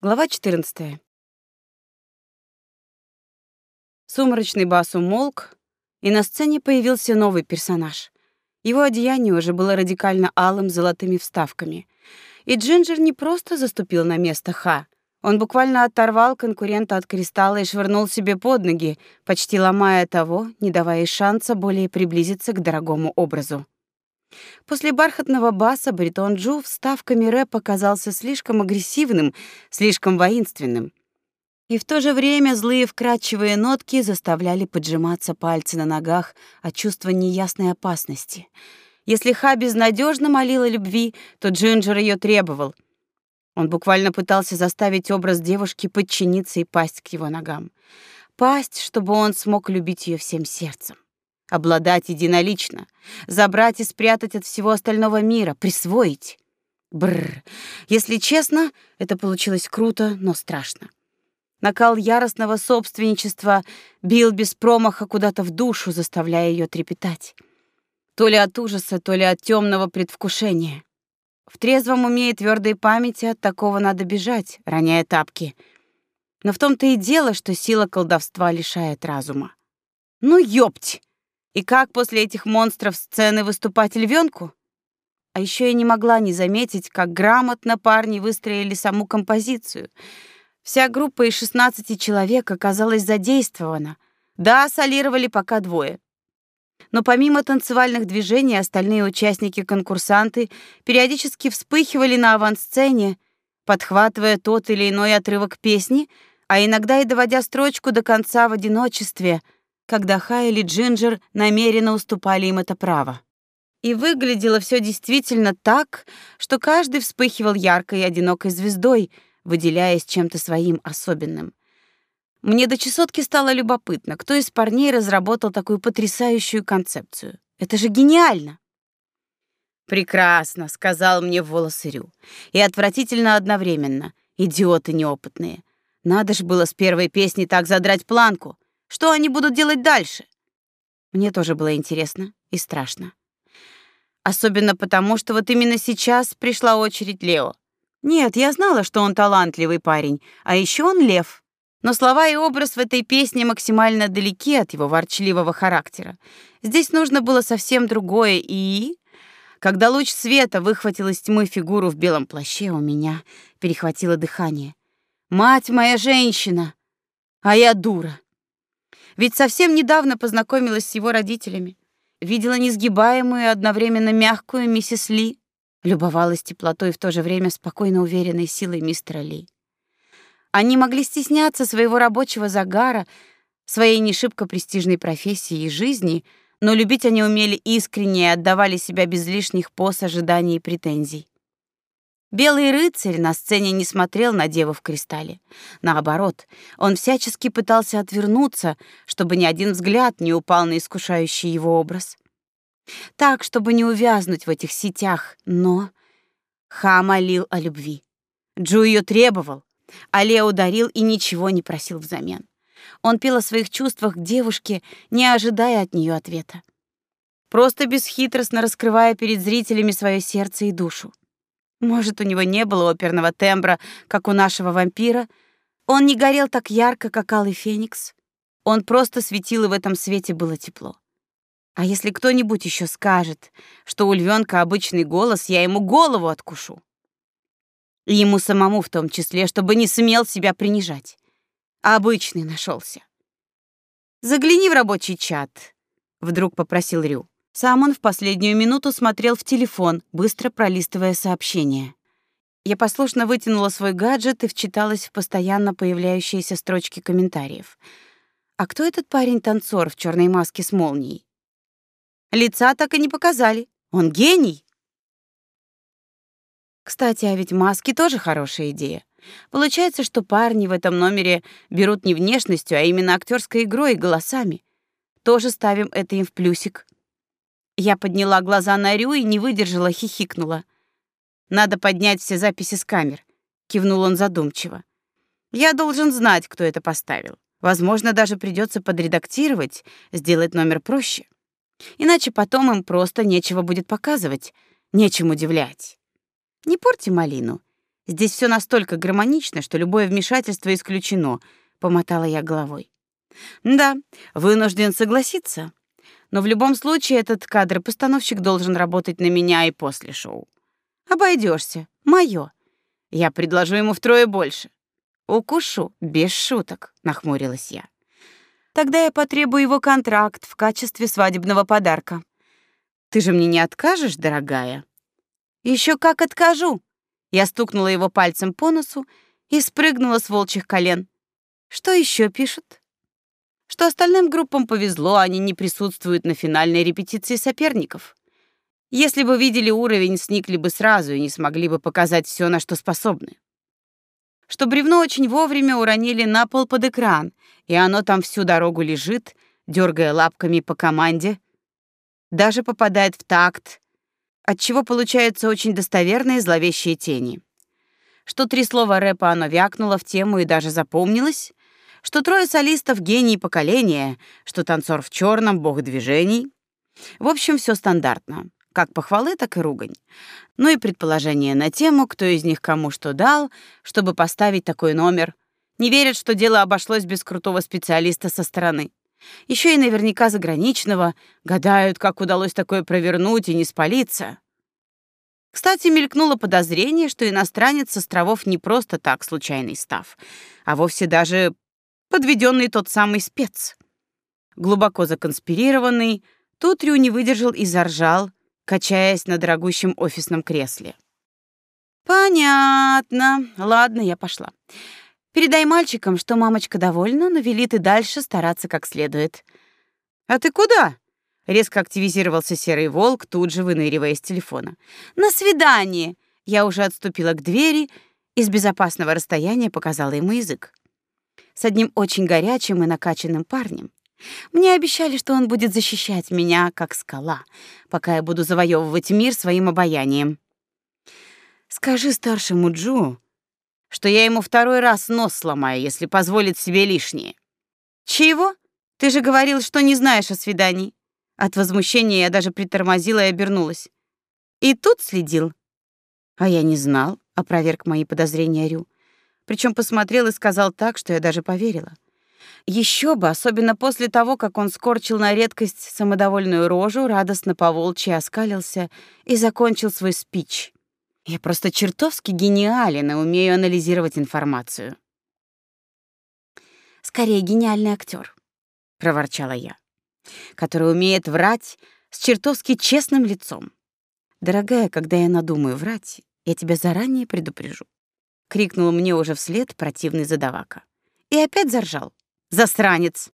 Глава 14. Сумрачный бас умолк, и на сцене появился новый персонаж. Его одеяние уже было радикально алым золотыми вставками. И Джинджер не просто заступил на место Ха. Он буквально оторвал конкурента от кристалла и швырнул себе под ноги, почти ломая того, не давая шанса более приблизиться к дорогому образу. После бархатного баса баритон Джу вставками рэп оказался слишком агрессивным, слишком воинственным. И в то же время злые вкрадчивые нотки заставляли поджиматься пальцы на ногах от чувства неясной опасности. Если Ха безнадежно молила любви, то Джинджер ее требовал. Он буквально пытался заставить образ девушки подчиниться и пасть к его ногам. Пасть, чтобы он смог любить ее всем сердцем обладать единолично, забрать и спрятать от всего остального мира, присвоить. Бррр. Если честно, это получилось круто, но страшно. Накал яростного собственничества бил без промаха куда-то в душу, заставляя ее трепетать. То ли от ужаса, то ли от темного предвкушения. В трезвом уме и твердой памяти от такого надо бежать, роняя тапки. Но в том-то и дело, что сила колдовства лишает разума. Ну ёпть! И как после этих монстров сцены выступать львенку? А еще я не могла не заметить, как грамотно парни выстроили саму композицию. Вся группа из 16 человек оказалась задействована. Да, солировали пока двое. Но помимо танцевальных движений, остальные участники-конкурсанты периодически вспыхивали на авансцене, подхватывая тот или иной отрывок песни, а иногда и доводя строчку до конца в одиночестве — когда Хай или Джинджер намеренно уступали им это право. И выглядело все действительно так, что каждый вспыхивал яркой и одинокой звездой, выделяясь чем-то своим особенным. Мне до чесотки стало любопытно, кто из парней разработал такую потрясающую концепцию. Это же гениально. Прекрасно, сказал мне в волосы Рю. И отвратительно одновременно. Идиоты неопытные. Надо ж было с первой песни так задрать планку. Что они будут делать дальше? Мне тоже было интересно и страшно. Особенно потому, что вот именно сейчас пришла очередь Лео. Нет, я знала, что он талантливый парень, а еще он лев. Но слова и образ в этой песне максимально далеки от его ворчливого характера. Здесь нужно было совсем другое, и... Когда луч света выхватил из тьмы фигуру в белом плаще, у меня перехватило дыхание. «Мать моя женщина! А я дура!» Ведь совсем недавно познакомилась с его родителями, видела несгибаемую одновременно мягкую миссис Ли, любовалась теплотой и в то же время спокойно уверенной силой мистера Ли. Они могли стесняться своего рабочего загара, своей не шибко престижной профессии и жизни, но любить они умели искренне и отдавали себя без лишних пос, ожиданий и претензий. Белый рыцарь на сцене не смотрел на деву в кристалле. Наоборот, он всячески пытался отвернуться, чтобы ни один взгляд не упал на искушающий его образ. Так, чтобы не увязнуть в этих сетях, но Ха молил о любви. Джу ее требовал, а Лео дарил и ничего не просил взамен. Он пел о своих чувствах к девушке, не ожидая от нее ответа. Просто бесхитростно раскрывая перед зрителями свое сердце и душу. Может, у него не было оперного тембра, как у нашего вампира. Он не горел так ярко, как алый феникс. Он просто светил, и в этом свете было тепло. А если кто-нибудь еще скажет, что у львенка обычный голос, я ему голову откушу. И ему самому в том числе, чтобы не смел себя принижать. Обычный нашелся. «Загляни в рабочий чат», — вдруг попросил Рю. Сам он в последнюю минуту смотрел в телефон, быстро пролистывая сообщения. Я послушно вытянула свой гаджет и вчиталась в постоянно появляющиеся строчки комментариев. А кто этот парень-танцор в черной маске с молнией? Лица так и не показали. Он гений. Кстати, а ведь маски тоже хорошая идея. Получается, что парни в этом номере берут не внешностью, а именно актерской игрой и голосами. Тоже ставим это им в плюсик. Я подняла глаза на Рю и не выдержала, хихикнула. Надо поднять все записи с камер, кивнул он задумчиво. Я должен знать, кто это поставил. Возможно, даже придется подредактировать, сделать номер проще. Иначе потом им просто нечего будет показывать, нечем удивлять. Не порти малину. Здесь все настолько гармонично, что любое вмешательство исключено, помотала я головой. Да, вынужден согласиться. Но в любом случае этот кадр-постановщик должен работать на меня и после шоу. Обойдешься, моё. Я предложу ему втрое больше. Укушу, без шуток, нахмурилась я. Тогда я потребую его контракт в качестве свадебного подарка. Ты же мне не откажешь, дорогая? Еще как откажу. Я стукнула его пальцем по носу и спрыгнула с волчьих колен. Что еще пишут? Что остальным группам повезло, они не присутствуют на финальной репетиции соперников. Если бы видели уровень, сникли бы сразу и не смогли бы показать все, на что способны. Что бревно очень вовремя уронили на пол под экран, и оно там всю дорогу лежит, дергая лапками по команде, даже попадает в такт, от чего получаются очень достоверные зловещие тени. Что три слова рэпа оно вякнуло в тему и даже запомнилось, что трое солистов — гении поколения, что танцор в черном бог движений. В общем, все стандартно. Как похвалы, так и ругань. Ну и предположение на тему, кто из них кому что дал, чтобы поставить такой номер. Не верят, что дело обошлось без крутого специалиста со стороны. Еще и наверняка заграничного, гадают, как удалось такое провернуть и не спалиться. Кстати, мелькнуло подозрение, что иностранец с островов не просто так случайный став, а вовсе даже подведенный тот самый спец. Глубоко законспирированный, Тутрю не выдержал и заржал, качаясь на дорогущем офисном кресле. Понятно. Ладно, я пошла. Передай мальчикам, что мамочка довольна, но велит и дальше стараться как следует. А ты куда? Резко активизировался серый волк, тут же выныривая из телефона. На свидание. Я уже отступила к двери и с безопасного расстояния показала ему язык. С одним очень горячим и накачанным парнем. Мне обещали, что он будет защищать меня как скала, пока я буду завоевывать мир своим обаянием. Скажи старшему Джу, что я ему второй раз нос сломаю, если позволит себе лишнее. Чего? Ты же говорил, что не знаешь о свидании. От возмущения я даже притормозила и обернулась. И тут следил. А я не знал, опроверг мои подозрения Рю. Причем посмотрел и сказал так, что я даже поверила. Еще бы, особенно после того, как он скорчил на редкость самодовольную рожу, радостно поволчьи оскалился и закончил свой спич. Я просто чертовски гениален и умею анализировать информацию. Скорее гениальный актер, проворчала я, который умеет врать с чертовски честным лицом. Дорогая, когда я надумаю врать, я тебя заранее предупрежу, крикнул мне уже вслед противный задавака. И опять заржал. Засранец.